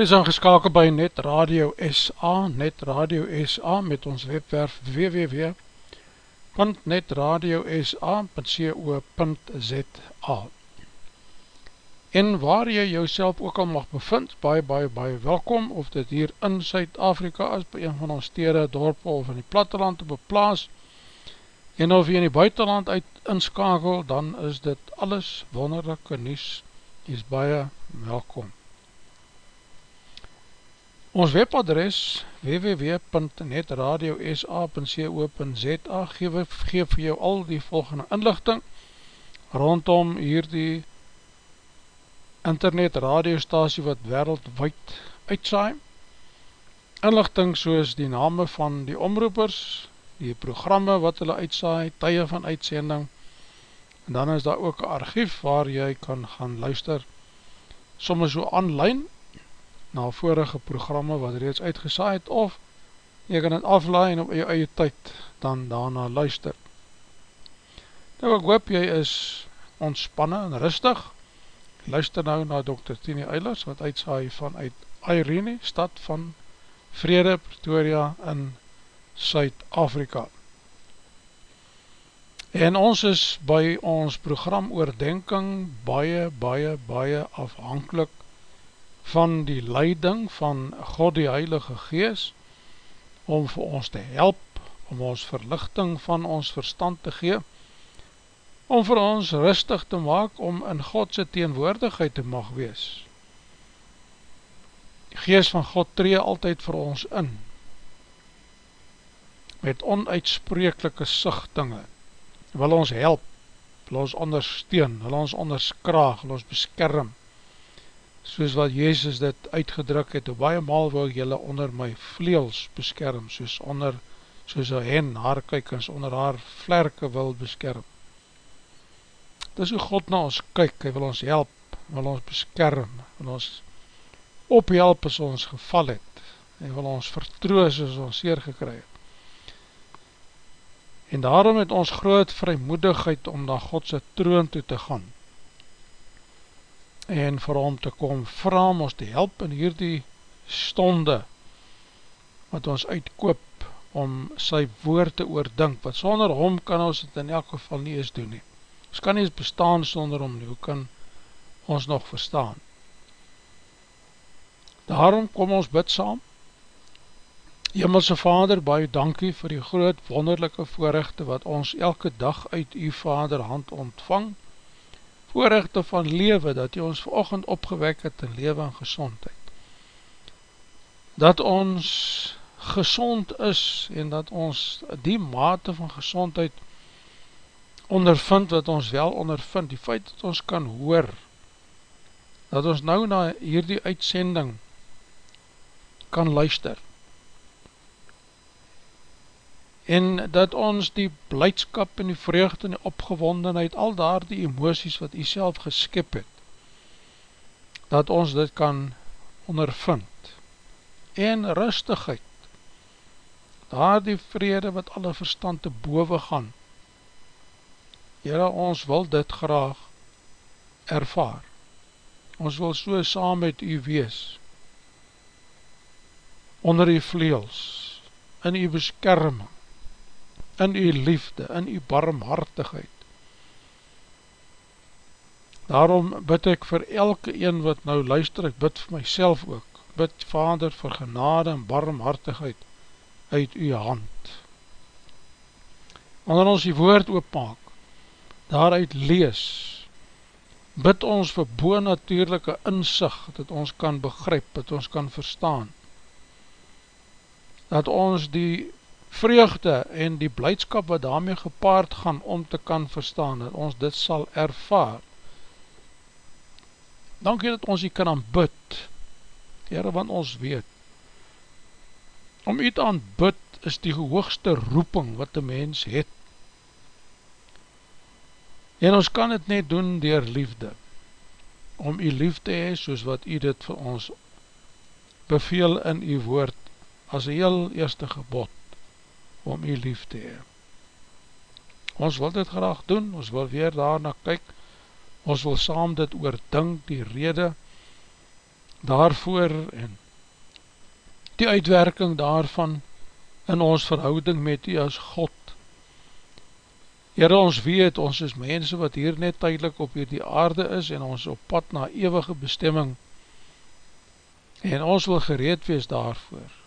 is aangeskakel by Net Radio SA, Net Radio SA met ons webwerf www.netradiosa.co.za En waar jy jouself ook al mag bevind, baie, baie, baie welkom, of dit hier in Suid-Afrika is, by een van ons stede, dorp of in die platteland op een plaas, en of jy in die buitenland uit inskakel, dan is dit alles wonderlijke nies, jy is baie welkom. Ons webadres www.netradiosa.co.za geef vir jou al die volgende inlichting rondom hierdie internet radiostasie wat wereldwijd uitsaai. Inlichting soos die name van die omroepers, die programme wat hulle uitsaai, tye van uitsending, en dan is daar ook een archief waar jy kan gaan luister, soms so online, na vorige programme wat reeds uitgesaai het, of jy kan het aflaai en op jou eie tyd dan daarna luister. Nou ek hoop jy is ontspanne en rustig, luister nou na Dr. Tini Eilers, wat uitsaai vanuit Irene, stad van Vrede, Pretoria in Suid-Afrika. En ons is by ons program oordenking baie, baie, baie afhankelijk van die leiding van God die Heilige Gees om vir ons te help, om ons verlichting van ons verstand te gee, om vir ons rustig te maak om in Godse teenwoordigheid te mag wees. Die Gees van God tree altyd vir ons in, met onuitsprekelike sichtinge, wil ons help, wil ons ondersteun, wil ons onderskraag, wil ons beskerm, soos wat Jezus dit uitgedruk het, baie maal wil jylle onder my vleels beskerm, soos onder, soos een hen, haar kykens, onder haar vlerke wil beskerm. Dis hoe God na ons kyk, hy wil ons help, wil ons beskerm, wil ons ophelp as ons geval het, hy wil ons vertroos as ons seer gekry het. En daarom het ons groot vrymoedigheid om na Godse troon toe te gaan. En vir hom te kom, vraag ons te help in hierdie stonde, wat ons uitkoop om sy woord te oordink, wat sonder hom kan ons het in elk geval nie eens doen nie. Ons kan nie eens bestaan sonder hom nie, hoe kan ons nog verstaan? Daarom kom ons bid saam, Hemelse Vader, baie dankie vir die groot wonderlijke voorrechte wat ons elke dag uit u Vader hand ontvang. Voorrechte van lewe, dat u ons verochend opgewek het in lewe en gezondheid. Dat ons gezond is en dat ons die mate van gezondheid ondervind wat ons wel ondervind. Die feit dat ons kan hoor, dat ons nou na hierdie uitsending kan luister en dat ons die blijdskap en die vreugde en die opgewondenheid, al daar die emoties wat jy self geskip het, dat ons dit kan ondervind, en rustigheid, daar die vrede wat alle verstand te boven gaan, Heere, ons wil dit graag ervaar, ons wil so saam met u wees, onder die vleels, in die beskerming, in u liefde, in u barmhartigheid. Daarom bid ek vir elke een wat nou luister, ek bid vir myself ook, bid vader vir genade en barmhartigheid uit u hand. Wanneer ons die woord oopmaak, daaruit lees, bid ons vir boonatuurlijke inzicht, dat ons kan begryp, dat ons kan verstaan, dat ons die vreugde en die blijdskap wat daarmee gepaard gaan om te kan verstaan, dat ons dit sal ervaar. Dankie dat ons hier kan aanbid, Heere, want ons weet, om u te aanbid is die hoogste roeping wat die mens het. En ons kan het net doen dier liefde, om u liefde hee, soos wat u dit vir ons beveel in u woord, as heel eerste gebod om u lief te hee. Ons wil dit graag doen, ons wil weer daarna kyk, ons wil saam dit oordink, die rede daarvoor en die uitwerking daarvan in ons verhouding met u as God. Heere, ons weet, ons is mense wat hier net tydelik op hierdie aarde is en ons op pad na eeuwige bestemming en ons wil gereed wees daarvoor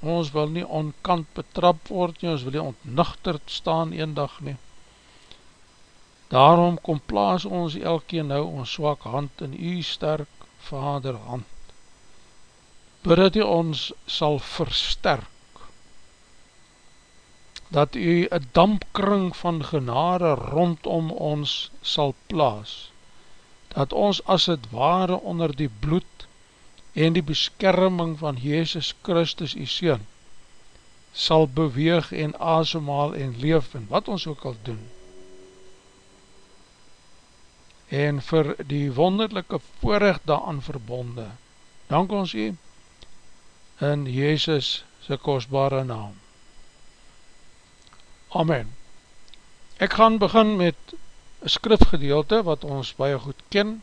ons wil nie onkant betrap word nie, ons wil nie ontnuchterd staan een dag nie. Daarom kom plaas ons elkeen nou ons swak hand in u sterk vader hand. bid dat u ons sal versterk, dat u een dampkring van genade rondom ons sal plaas, dat ons as het ware onder die bloed en die beskerming van Jezus Christus die Seen, sal beweeg en asemhaal en leef en wat ons ook al doen. En vir die wonderlijke voorrecht daaraan verbonde, dank ons u in Jezus sy kostbare naam. Amen. Ek gaan begin met een skrifgedeelte wat ons baie goed ken,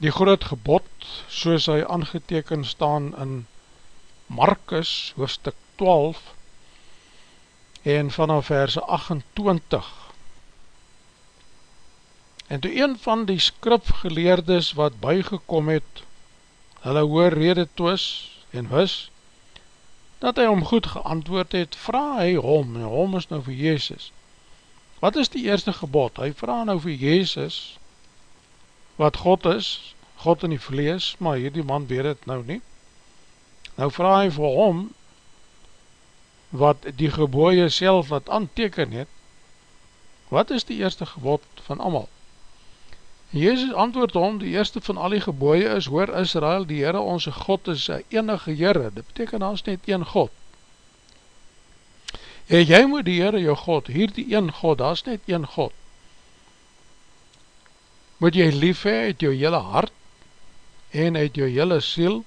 die groot gebod, soos hy aangeteken staan in Markus hoofdstuk 12 en vanaf verse 28 en toe een van die skrifgeleerdes wat bygekom het hulle hoor rede toos en wis dat hy om goed geantwoord het vraag hy hom en hom is nou vir Jezus wat is die eerste gebod? Hy vraag nou vir Jezus wat God is God in die vlees maar hierdie man weet het nou nie Nou vraag hy vir hom, wat die geboeie self wat aanteken het, wat is die eerste gebod van amal? Jezus antwoord hom, die eerste van al die geboeie is, hoor Israel, die Heere onze God is een enige Heere, dit beteken als net een God. En jy moet die Heere jou God, hier die een God, dat is net een God. Moet jy lief hee uit jou hele hart, en uit jou hele siel,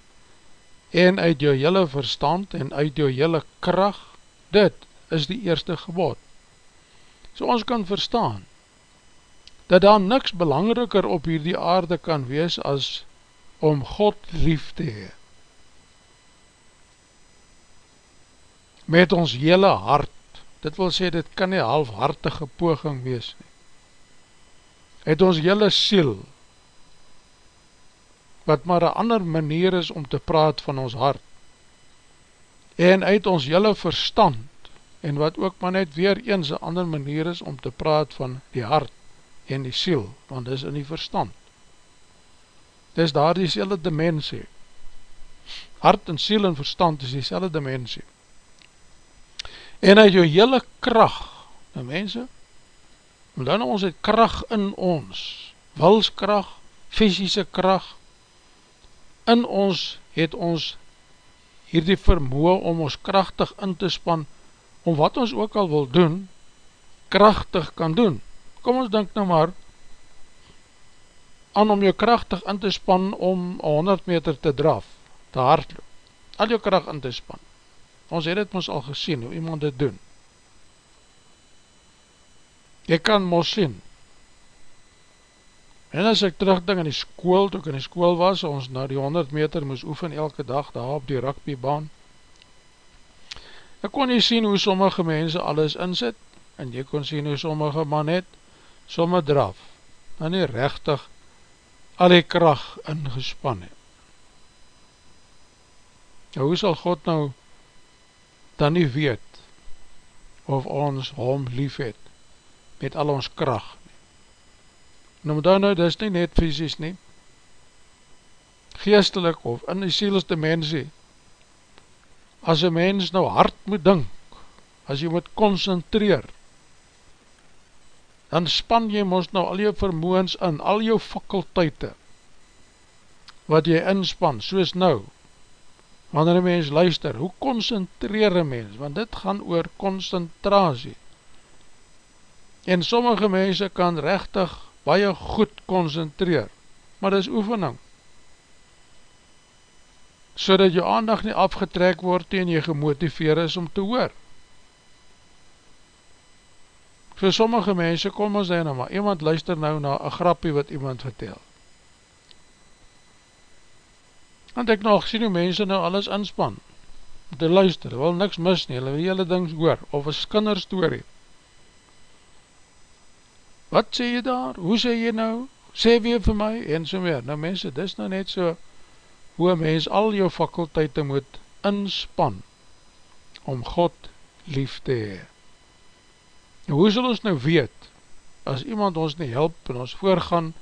en uit jou hele verstand en uit jou hele kracht, dit is die eerste gebod. So ons kan verstaan, dat daar niks belangriker op hierdie aarde kan wees as om God lief te hee. Met ons hele hart, dit wil sê, dit kan nie halfhartige poging wees nie. Het ons hele siel, wat maar een ander manier is om te praat van ons hart, en uit ons jylle verstand, en wat ook maar net weer eens een ander manier is om te praat van die hart en die siel, want dis in die verstand. Dis daar die selle dimensie. Hart en siel en verstand is die selle dimensie. En uit jou hele kracht, nou mense, dan ons het kracht in ons, wilskracht, fysische kracht, in ons het ons hierdie vermoe om ons krachtig in te span, om wat ons ook al wil doen, krachtig kan doen. Kom ons denk nou maar, aan om jou krachtig in te span om 100 meter te draf, te hardloop, al jou kracht in te span. Ons het het ons al gesien, hoe iemand dit doen. Jy kan ons sien, En as ek terugdink in die school, toe ek in die school was, ons na die 100 meter moes oefen elke dag daar op die rugbybaan, ek kon nie sien hoe sommige mense alles inzit, en jy kon sien hoe sommige man het, somme draf, en nie rechtig al die kracht ingespan het. Nou, hoe sal God nou dan nie weet, of ons hom lief het, met al ons kracht, Nou moet nou, dit is nie net fysisk nie, geestelik of in die sielste mensie, as een mens nou hard moet dink, as jy moet concentreer, dan span jy ons nou al jou vermoens in, al jou fakulteite, wat jy inspan, soos nou, wanneer een mens luister, hoe concentreer een mens, want dit gaan oor concentratie, en sommige mense kan rechtig baie goed concentreer, maar dit is oefening, so dat jou aandag nie afgetrek word en jy gemotiveer is om te hoor. Vir sommige mense kom ons nou maar, iemand luister nou na een grappie wat iemand vertel. Want ek nog sien hoe mense nou alles inspan, te luister, wil niks mis nie, hulle wil hele dings hoor, of een skinnerstorie, wat sê jy daar, hoe sê jy nou, sê weer vir my, en so meer, nou mense, dis nou net so, hoe een mens al jou fakulteite moet inspan, om God lief te hee. Nou, hoe sal ons nou weet, as iemand ons nie help, en ons voorgaan,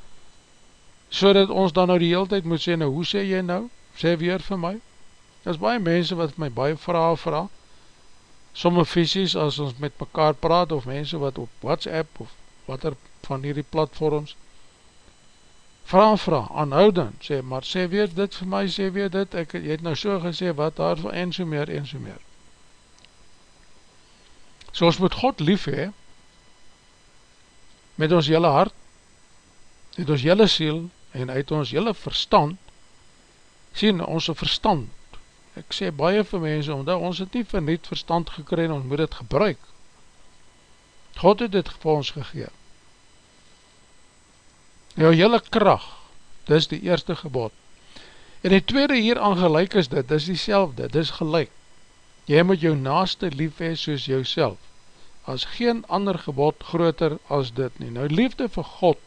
so dat ons dan nou die hele tijd moet sê, nou hoe sê jy nou, sê weer vir my, daar is baie mense wat my baie vraag vraag, somme visies as ons met mekaar praat, of mense wat op WhatsApp, of wat er van hierdie platforms, vraag vraag, aanhoudend, sê, maar sê weer dit vir my, sê weer dit, ek, jy het nou so gesê, wat daarvan, en so meer, en so meer. So ons moet God lief hee, met ons jylle hart, met ons jylle siel, en uit ons jylle verstand, sien ons verstand, ek sê baie vir mense, omdat ons het nie vir niet verstand gekry, ons moet het gebruik, God het dit vir ons gegeen, jou jylle kracht, dit is die eerste gebod, en die tweede hier aangelijk is dit, dit is die selfde, dit is gelijk, jy moet jou naaste lief hee soos jou self, as geen ander gebod groter as dit nie. Nou liefde vir God,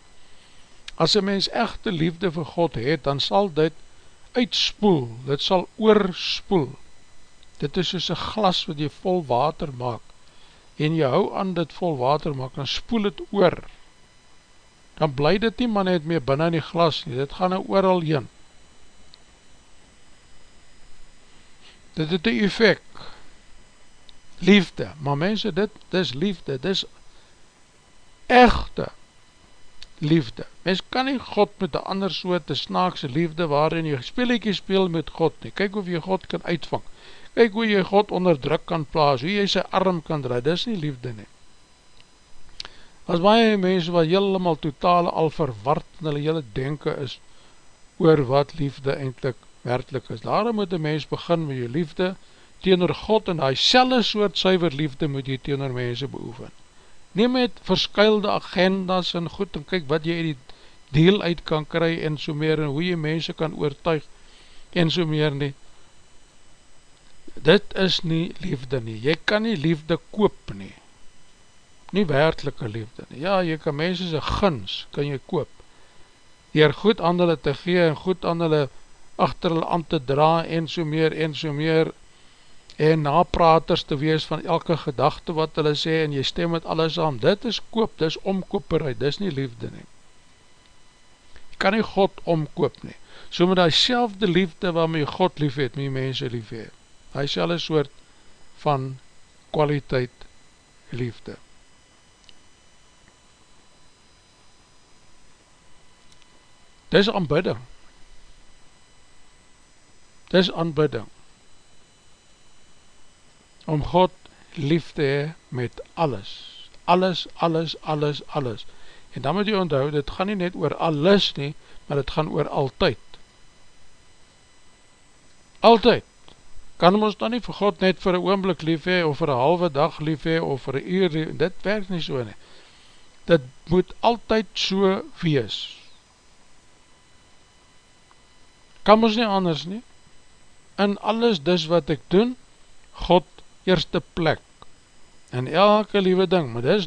as een mens echte liefde vir God het, dan sal dit uitspoel, dit sal oorspoel. Dit is soos een glas wat jy vol water maak, en jy hou aan dit vol water maak, dan spoel het oor. Dan bly dit nie maar net meer binnen die glas nie, dit gaan nou ooral heen. Dit het die effect, liefde, maar mense, dit, dit is liefde, dit is echte liefde. Mens kan nie God met een ander soort snaakse liefde waarin jy speelikie speel met God nie. Kyk hoe jy God kan uitvang. Kyk hoe jy God onder druk kan plaas, hoe jy sy arm kan draai, dit is nie liefde nie. As baie mense wat helemaal totaal al verward in hulle hele denken is oor wat liefde eindelijk werkelijk is. Daarom moet die mens begin met jy liefde, teenoor God en die selle soort suiver liefde moet jy teenoor mense beoefen. Neem met verskuilde agendas en goed en kyk wat jy die deel uit kan kry en so meer en hoe jy mense kan oortuig en so meer nie. Dit is nie liefde nie. Jy kan nie liefde koop nie. Nie werkelike liefde nie. Ja, jy kan mense sy gins, kan jy koop. Dier goed aan hulle te gee en goed aan hulle achter hulle aan te dra en so meer en so meer en napraters te wees van elke gedachte wat hulle sê en jy stem met alles aan, dit is koop, dit is omkoperheid, dit is nie liefde nie. Jy kan nie God omkoop nie. So met die selfde liefde waarmee God lief het, jy mense lief het. Hy sel een soort van kwaliteit liefde. Dit is aanbidding. Dit is aanbidding om God lief te hee met alles. Alles, alles, alles, alles. En dan moet jy onthou, dit gaan nie net oor alles nie, maar dit gaan oor altyd. Altyd. Kan ons dan nie vir God net vir een oomblik lief hee, of vir een halve dag lief hee, of vir een uur, dit werk nie so nie. Dit moet altyd so wees. Kan ons nie anders nie. In alles dis wat ek doen, God eerste plek in elke liewe ding, maar dis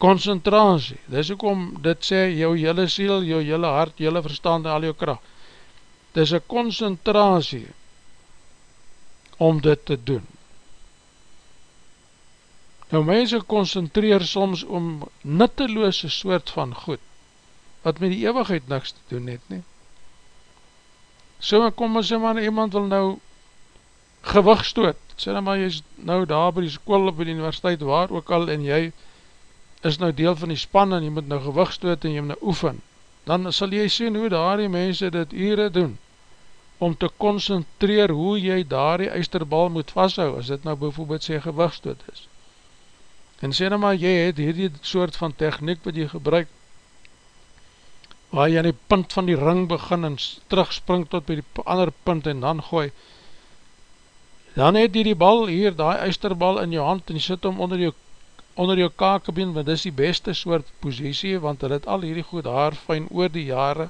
concentratie, dis ook om dit sê, jou jylle siel, jou jylle hart, jylle verstand en al jou kracht, dis een concentratie om dit te doen. Nou mense concentreer soms om nutteloose soort van goed, wat met die eeuwigheid niks te doen het nie. So kom ons sê maar, iemand wil nou gewig stoot, sê nou maar jy is nou daar by die school by die universiteit waar ook al en jy is nou deel van die span en jy moet nou gewig stoot en jy moet nou oefen, dan sal jy sien hoe daar die mense dit ure doen om te concentreer hoe jy daar die eisterbal moet vasthou as dit nou bijvoorbeeld sê gewig stoot is. En sê nou maar jy het hierdie soort van techniek wat jy gebruik waar jy aan die punt van die ring begin en terugspring tot by die ander punt en dan gooi dan het jy die bal hier, die eisterbal in jou hand en jy sit om onder jou, onder jou kakebeen, want dit is die beste soort posiesie, want hy het al hierdie goed haar fijn oor die jare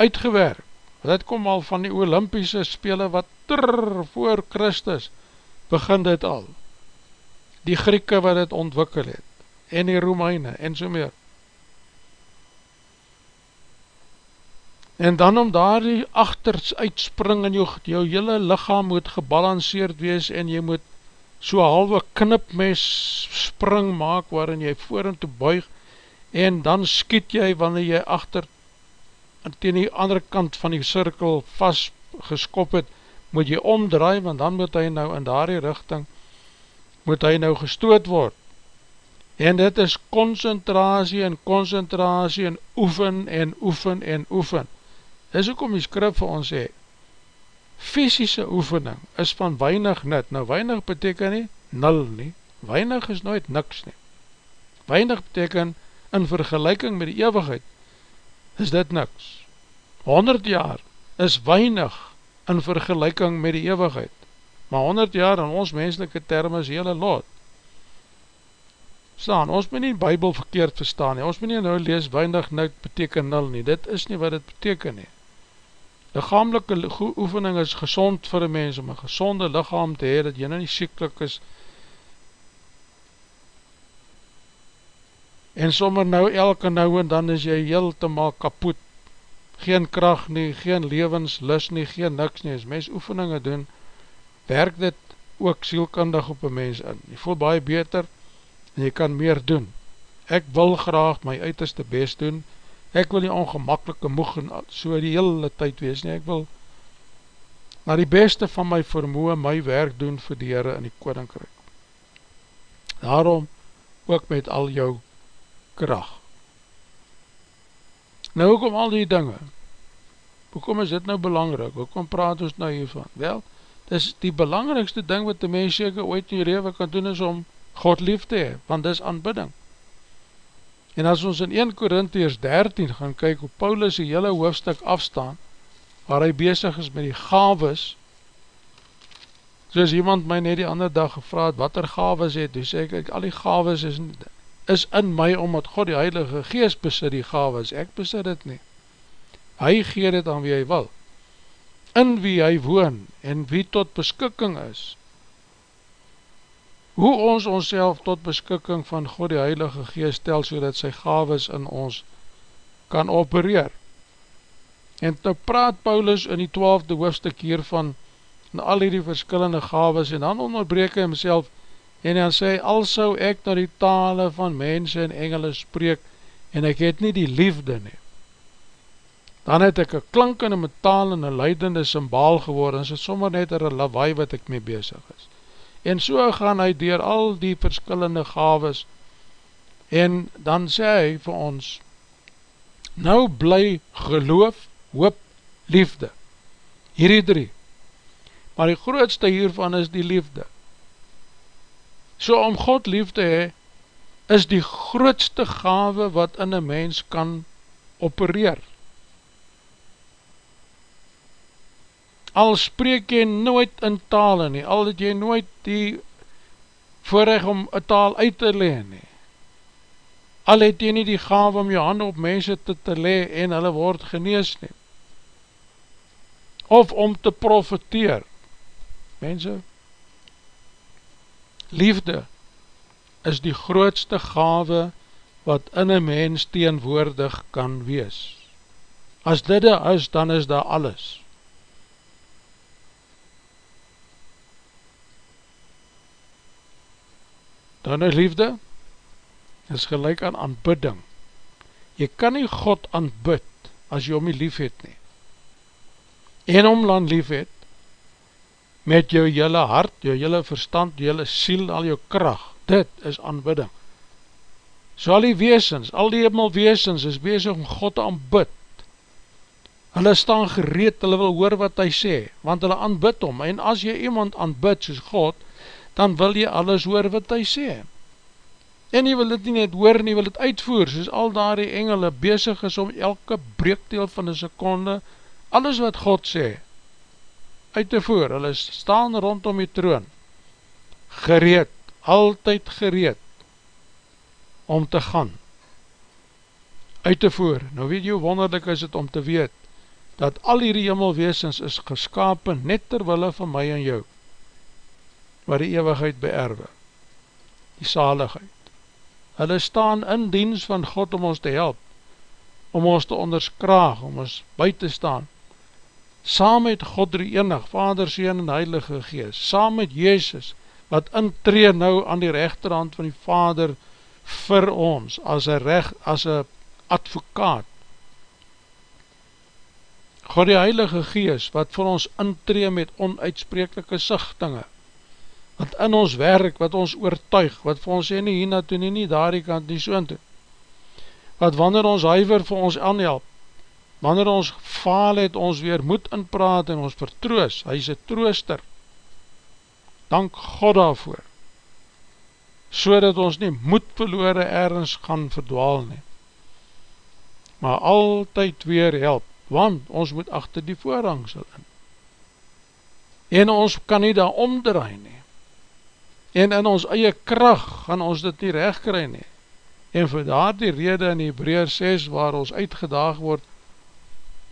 uitgewerk. Dit kom al van die Olympiese spele wat trrr voor Christus begin dit al. Die Grieke wat het ontwikkel het, en die Romeine, en so meer. En dan om daar die achters uitspring en jou, jou hele lichaam moet gebalanceerd wees en jy moet so halwe knipmes spring maak waarin jy voor en toe buig en dan skiet jy wanneer jy achter teen die andere kant van die cirkel vast geskop het, moet jy omdraai, want dan moet hy nou in daardie richting, moet hy nou gestoot word. En dit is concentratie en concentratie en oefen en oefen en oefen. Dis ook om die skrif vir ons sê, fysische oefening is van weinig net. Nou weinig beteken nie, nul nie. Weinig is nooit niks nie. Weinig beteken, in vergelijking met die eeuwigheid, is dit niks. 100 jaar is weinig in vergelijking met die eeuwigheid. Maar 100 jaar in ons menselike term is hele lot. Staan, ons moet nie die bybel verkeerd verstaan nie. Ons moet nie nou lees weinig nou beteken nul nie. Dit is nie wat dit beteken nie. Lichamelike oefening is gezond vir een mens om een gezonde lichaam te hee, dat jy nou nie sieklik is en sommer nou elke nou en dan is jy heel te mal kapoet geen kracht nie, geen levenslus nie, geen niks nie, as mens oefeninge doen, werk dit ook sielkundig op een mens in, jy voel baie beter, en jy kan meer doen, ek wil graag my uiterste best doen, ek wil nie ongemakkelike moeg en so die hele tyd wees nie, ek wil na die beste van my vermoe my werk doen vir die Heere in die Koninkryk. Daarom ook met al jou kracht. Nou, hoekom al die dinge? Hoekom is dit nou belangrijk? Hoekom praat ons nou hiervan? Wel, dis die belangrikste ding wat die mens seker ooit in die rewe kan doen is om God lief te hee, want dis aanbidding. En as ons in 1 Korintiërs 13 gaan kyk hoe Paulus die hele hoofdstuk afstaan, waar hy bezig is met die gaves, soos iemand my net die ander dag gevraad, wat er gaves het, dus sê ek, al die gaves is is in my, omdat God die Heilige Geest besit die gaves, ek besit het nie. Hy gee dit aan wie hy wil, in wie hy woon, en wie tot beskikking is. Hoe ons ons tot beskikking van God die Heilige Geest stel, so dat sy gaves in ons kan opereer. En nou praat Paulus in die twaalfde hoofdstuk hiervan, en al die verskillende gaves, en dan onderbreek hy homself, en dan sê, al sou ek na die tale van mense en engele spreek, en ek het nie die liefde nie, dan het ek een klinkende metaal en een leidende symbaal geworden, en so sommer net een lawaai wat ek mee bezig is. En so gaan hy dier al die verskillende gaves, en dan sê hy vir ons, nou bly geloof, hoop, liefde, hierdie drie, maar die grootste hiervan is die liefde, So om God lief te hee, is die grootste gave wat in een mens kan opereer. Al spreek jy nooit in tale nie, al het jy nooit die voorrecht om een taal uit te leen nie, al het jy nie die gave om jy hand op mense te te le en hulle word genees nie, of om te profiteer, mense, Liefde is die grootste gave wat in een mens teenwoordig kan wees. As dit is, dan is daar alles. Dan is liefde, is gelijk aan aanbidding. Jy kan nie God aanbid as jy om die lief het nie. En om dan lief het, met jou jylle hart, jou jylle verstand, jou jylle siel, al jou kracht, dit is aanbidding. So al die weesens, al die hemel weesens is bezig om God te aanbid. Hulle staan gereed, hulle wil hoor wat hy sê, want hulle aanbid om, en as jy iemand aanbid soos God, dan wil jy alles hoor wat hy sê. En jy wil dit nie net hoor nie, wil dit uitvoer, soos al daar die engele bezig is om elke breekdeel van die seconde, alles wat God sê, uit te voer, hulle staan rondom die troon, gereed, altyd gereed, om te gaan, uit te voer, nou weet jy hoe wonderlik is het om te weet, dat al die hemelweesens is geskapen net terwille van my en jou, waar die eeuwigheid beerwe, die saligheid, hulle staan in diens van God om ons te help, om ons te onderskraag, om ons by te staan, saam met God drie enig, Vader, Seen en Heilige Gees, saam met Jezus, wat intree nou aan die rechterhand van die Vader vir ons as een recht, as een advokaat. God die Heilige Gees, wat vir ons intree met onuitsprekelike sichtinge, wat in ons werk, wat ons oortuig, wat vir ons sê nie hier naartoe nie, nie daar die kant nie so toe, wat wanneer ons huiver vir ons aanhelp, wanneer ons faal het, ons weer moed inpraat en ons vertroos, hy is een trooster, dank God daarvoor, so dat ons nie moed verloore ergens gaan verdwaal nie, maar altyd weer help, want ons moet achter die voorhangsel in, en ons kan nie daar omdraai nie, en in ons eie kracht gaan ons dit nie recht kry nie, en vir daar die rede in Hebreer 6, waar ons uitgedaag word,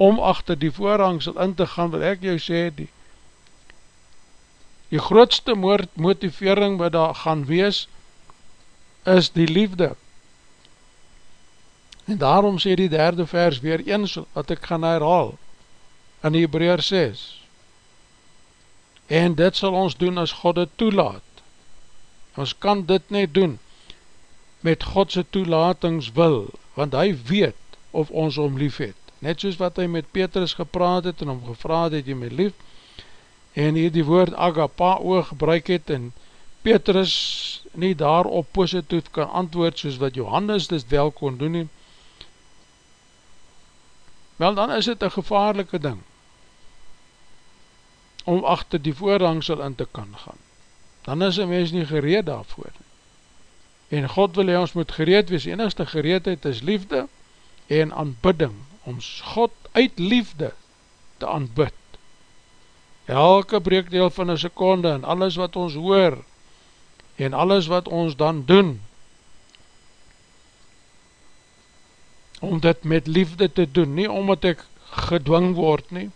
om achter die voorhangsel in te gaan, wil ek jou sê, die, die grootste motivering wat daar gaan wees, is die liefde. En daarom sê die derde vers weer eens, wat ek gaan herhaal, in Hebreer 6. En dit sal ons doen as God het toelaat. Ons kan dit net doen, met Godse toelatings wil, want hy weet of ons om lief het. Net soos wat hy met Petrus gepraat het en om gevraad het jy my lief, en hier die woord agapao gebruik het en Petrus nie daarop positief kan antwoord soos wat Johannes dit wel kon doen nie, wel dan is dit een gevaarlike ding om achter die voorhangsel in te kan gaan. Dan is een mens nie gereed daarvoor. En God wil hy ons moet gereed wees, enigste gereedheid is liefde en aanbidding, om God uit liefde te aanbid. Elke breekdeel van een seconde en alles wat ons hoor en alles wat ons dan doen, om dit met liefde te doen, nie omdat ek gedwing word nie,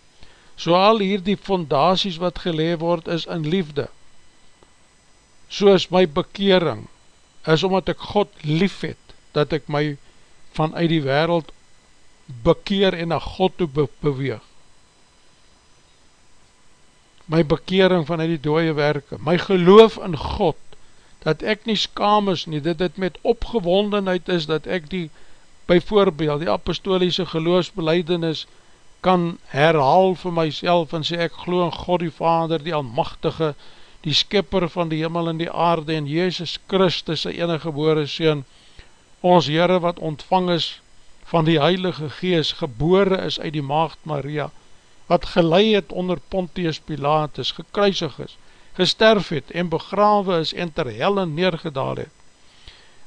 so al hier die fondaties wat geleef word is in liefde, soos my bekering, is omdat ek God lief het, dat ek my vanuit die wereld bekeer en na God toe be beweeg. My bekering vanuit die dooie werke, my geloof in God, dat ek nie skam is nie, dat dit met opgewondenheid is, dat ek die, byvoorbeeld, die apostoliese geloofsbeleidenis, kan herhaal vir myself en sê ek glo in God die Vader, die Almachtige, die skipper van die hemel en die aarde en Jezus Christus, sy enige gebore Seen, ons Heere wat ontvang is van die Heilige Gees, gebore is uit die Maagd Maria, wat gelei het onder Pontius Pilatus, gekruisig is, gesterf het en begrawe is en ter helle neergedaal het,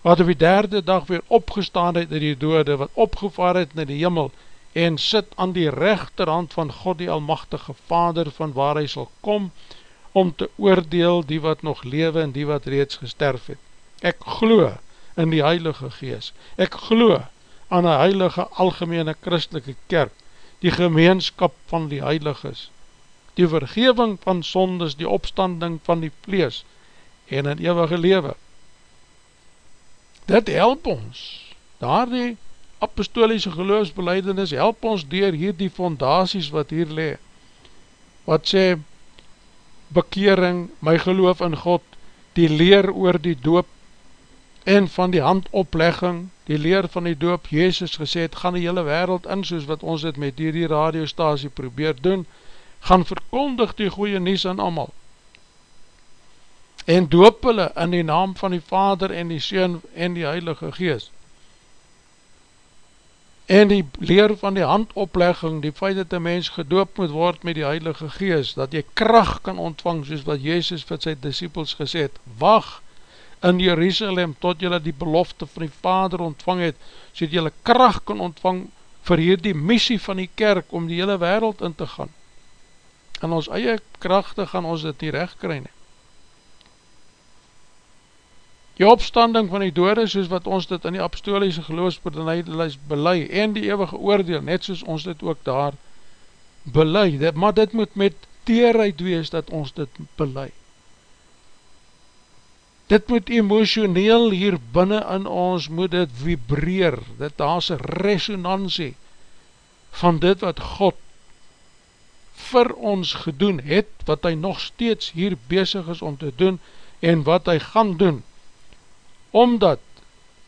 wat op die derde dag weer opgestaan het in die dode, wat opgevaar het in die hemel, en sit aan die rechterhand van God die Almachtige Vader, van waar hy sal kom, om te oordeel die wat nog lewe en die wat reeds gesterf het. Ek glo in die Heilige Gees. Ek glo aan die Heilige Algemene Christelike Kerk, die gemeenskap van die Heiliges, die vergeving van sondes, die opstanding van die vlees en in eeuwige lewe. Dit help ons, daar die apostoliese geloofsbeleidenis help ons dier hier die fondaties wat hier le, wat sê, bekering, my geloof in God, die leer oor die doop en van die handoplegging, die leer van die doop, Jezus gesê het, gaan die hele wereld in, soos wat ons het met die, die radiostasie probeer doen, gaan verkondig die goeie nies aan allemaal, en doop hulle in die naam van die Vader en die Seun en die Heilige Geest, en die leer van die handoplegging, die feit dat die mens gedoop moet word met die Heilige Gees, dat jy kracht kan ontvang, soos wat Jezus vir sy disciples gesê het, wacht in Jerusalem, tot jylle die belofte van die Vader ontvang het, so dat jylle kracht kan ontvang vir hier die missie van die kerk, om die hele wereld in te gaan. In ons eie krachte gaan ons dit nie recht kry nie die opstanding van die dode, soos wat ons dit in die apostoliese geloofsbeleidenis belei, en die eeuwige oordeel, net soos ons dit ook daar belei, dit, maar dit moet met teerheid wees, dat ons dit belei. Dit moet emotioneel hier binnen in ons, moet dit vibreer, dit daar is een resonantie, van dit wat God vir ons gedoen het, wat hy nog steeds hier bezig is om te doen, en wat hy gaan doen, omdat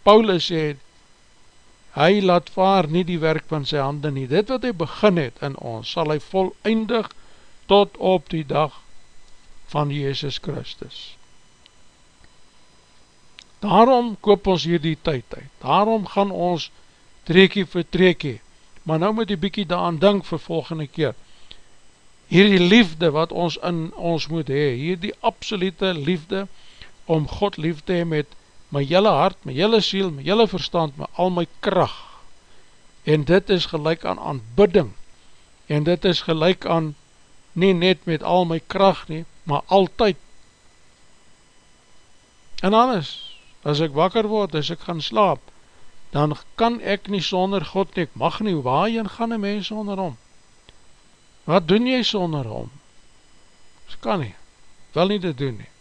Paulus sê, hy laat vaar nie die werk van sy handen nie, dit wat hy begin het in ons, sal hy volleindig tot op die dag van Jezus Christus. Daarom koop ons hier die tyd uit, daarom gaan ons trekie vir trekie, maar nou moet die bykie daan dink vir volgende keer, hier die liefde wat ons in ons moet hee, hier die absolute liefde, om God lief te hee met my jylle hart, my jylle siel, my jylle verstand, my al my kracht. En dit is gelijk aan aanbidding. En dit is gelijk aan, nie net met al my kracht nie, maar altyd. En anders, as ek wakker word, as ek gaan slaap, dan kan ek nie sonder God nie, ek mag nie, waarin gaan een mens sonder hom? Wat doen jy sonder hom? Dit kan nie, wel nie dit doen nie.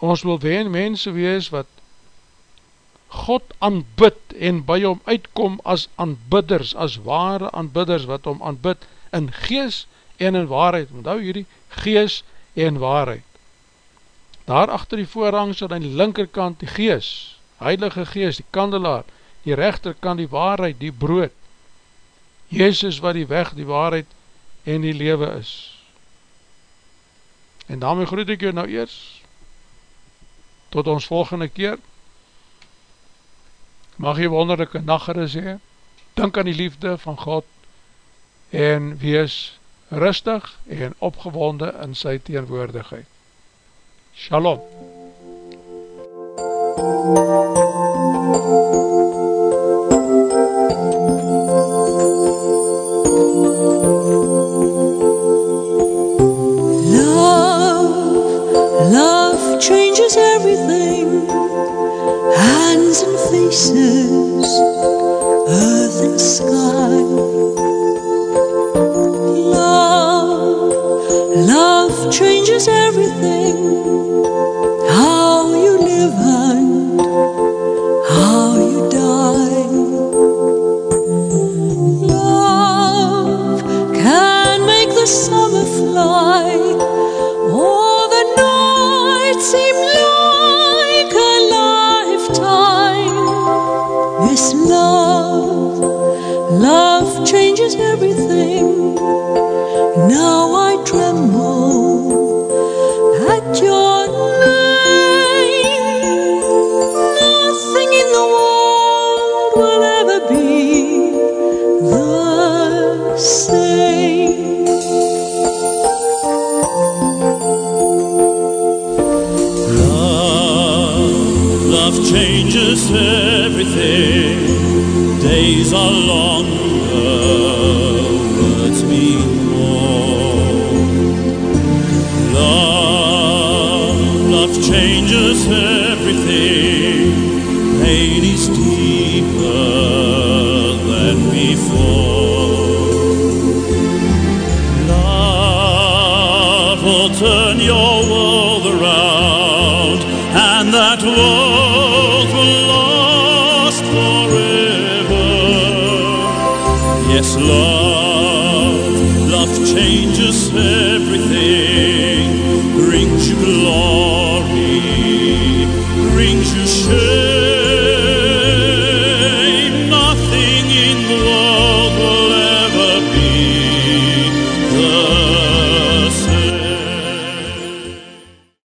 Ons wil wen mense wees wat God aanbid en by hom uitkom as aanbidders, as ware aanbidders wat hom aanbid in gees en in waarheid. Want hou hierdie gees en waarheid. Daar achter die voorhang sal aan die linkerkant die gees, heilige gees, die kandelaar, die rechterkant die waarheid, die brood. Jezus wat die weg, die waarheid en die lewe is. En daarmee groet ek jou nou eerst tot ons volgende keer. Mag jy wonderlijke nachteris hee dink aan die liefde van God en wees rustig en opgewonde in sy teenwoordigheid. Shalom. Love, alone.